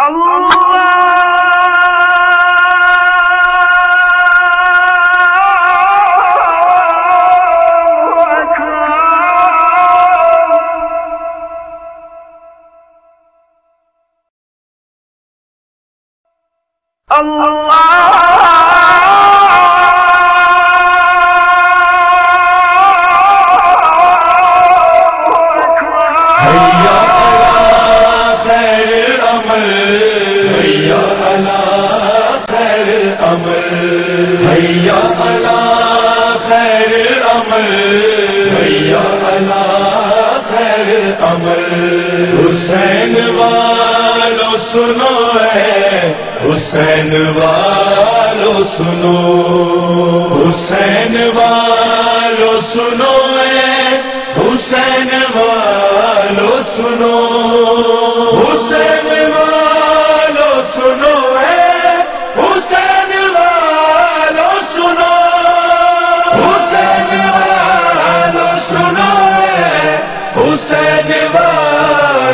Allah! حسین والو سنو ہے حسین والو سنو۔ حسین والو سنو ہے حسین والو سنو۔ حسین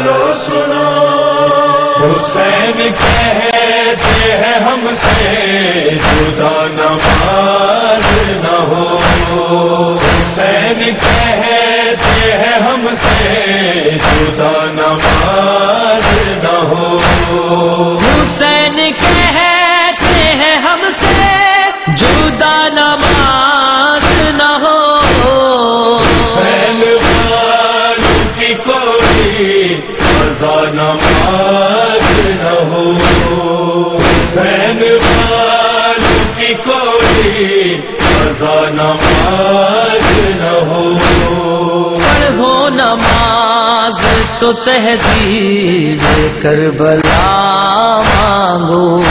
چلو سنو۔ حسین کہتے ہیں ہم سے، جدا نماز نہ ہو۔ حسین کہتے ہیں ہم سے، جدا نماز نہ ہو۔ حسین نماز نہ ہو۔ حسین والوں کی کوئی قضا نماز نہ ہو۔ پڑھو نماز تو تہذیب کربلا مانگو۔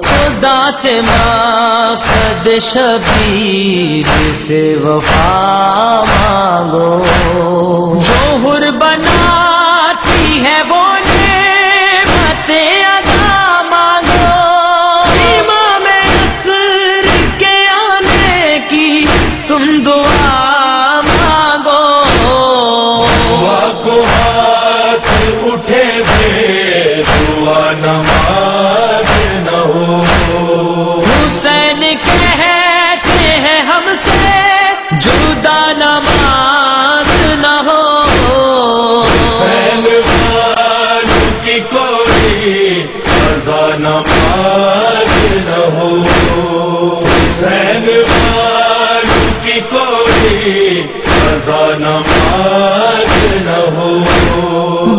خدا سے مقصد شبیر سے وفا مانگو۔ جو ہر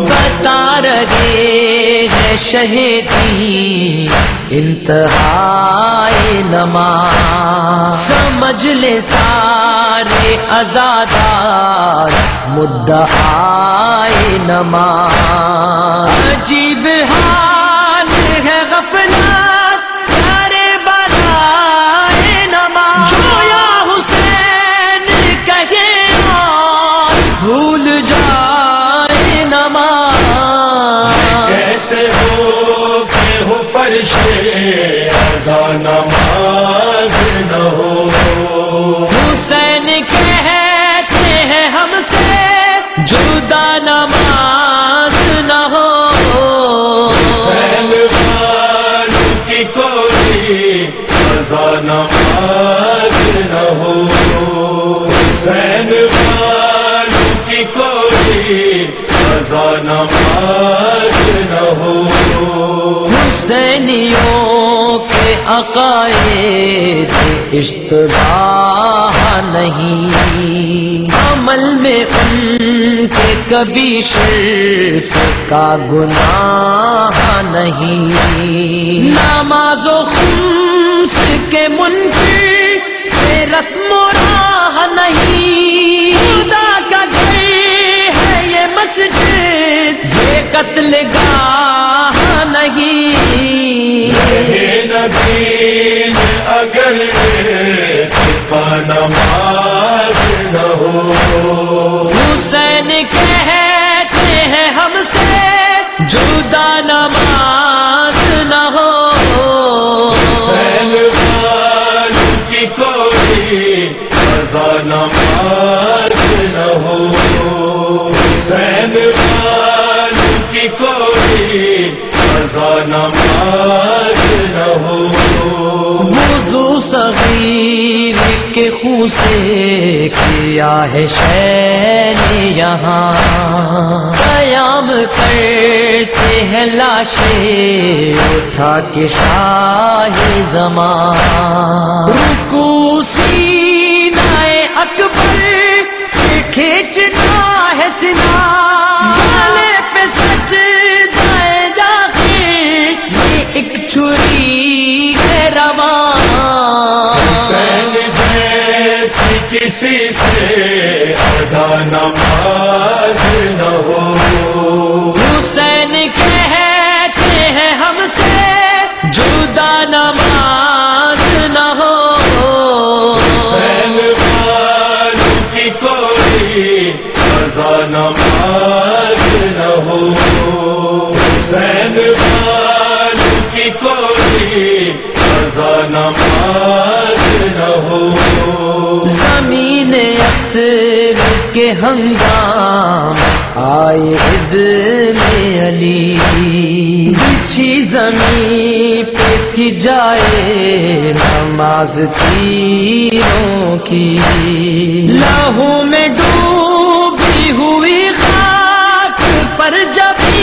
بتا رہے ہے شہیدی انتہائی نماز۔ سمجھ لے سارے ازادار مدعائی نماز۔ عجیب حال ہے نہ ہو حسین والوں کی کوئی قضا نماز نہ ہو۔ حسینیوں کے عقائد اشتباہ نہیں۔ عمل میں ان کے کبھی شرف کا گناہ نہیں۔ نماز و خمس کے منفی رسم و راہ نہیں خدا کا گھر ہے یہ مسجد یہ قتل گاہ نہیں۔ ندین اگر نماز نہ ہو۔ حسین حسین والوں کی کوئی قضا نماز نہ ہو۔ وضو صغیر کے خون سے کیا ہے شین یہاں؟ قیام کرتے ہیں لاشیں اٹھا کے شاہ زمان۔ رکو پہ سچ داخل یہ ایک چھری ہے رواں۔ حسین جیسی کسی سے ادا نماز نہ ہو۔ حسین والوں کی کوئی قضا نماز نہ ہو۔ زمین اصل کے ہنگام آئے ابن علی۔ بچھی زمین پہ تھی جائے نماز تیروں کی۔ لہو میں ڈوبی ہوئی خاک پر جبی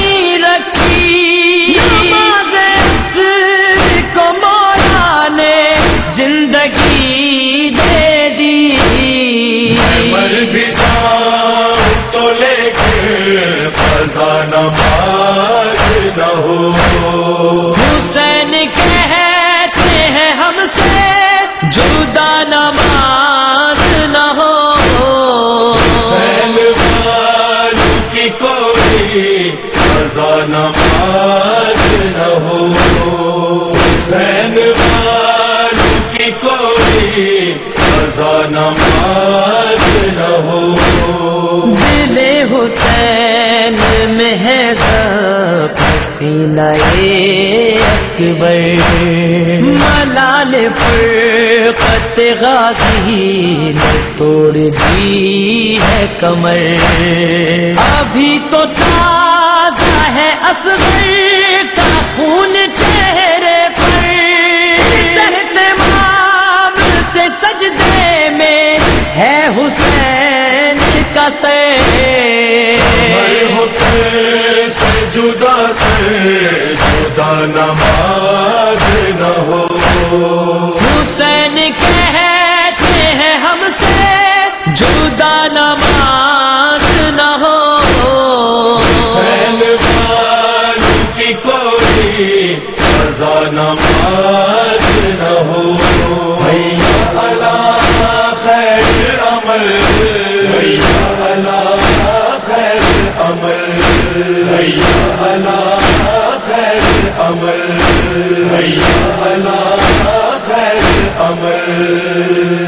کی کوئی قضا نماز نہ ہو۔ دل حسین میں ہے پسینہ اکبر۔ ملال فرقت غازی نے توڑ دی ہے کمر۔ ابھی تو تازہ ہے اصغر کا خون چہرے ہوتے سے جدا سے جدا نماز نہ ہو۔ حسین کہتے ہیں ہم سے جدا نماز نہ ہو۔ حسین کی کوئی قضا نماز نہ ہو۔ عمل ہیا اللہ خیر عمل ہیا اللہ خیر عمل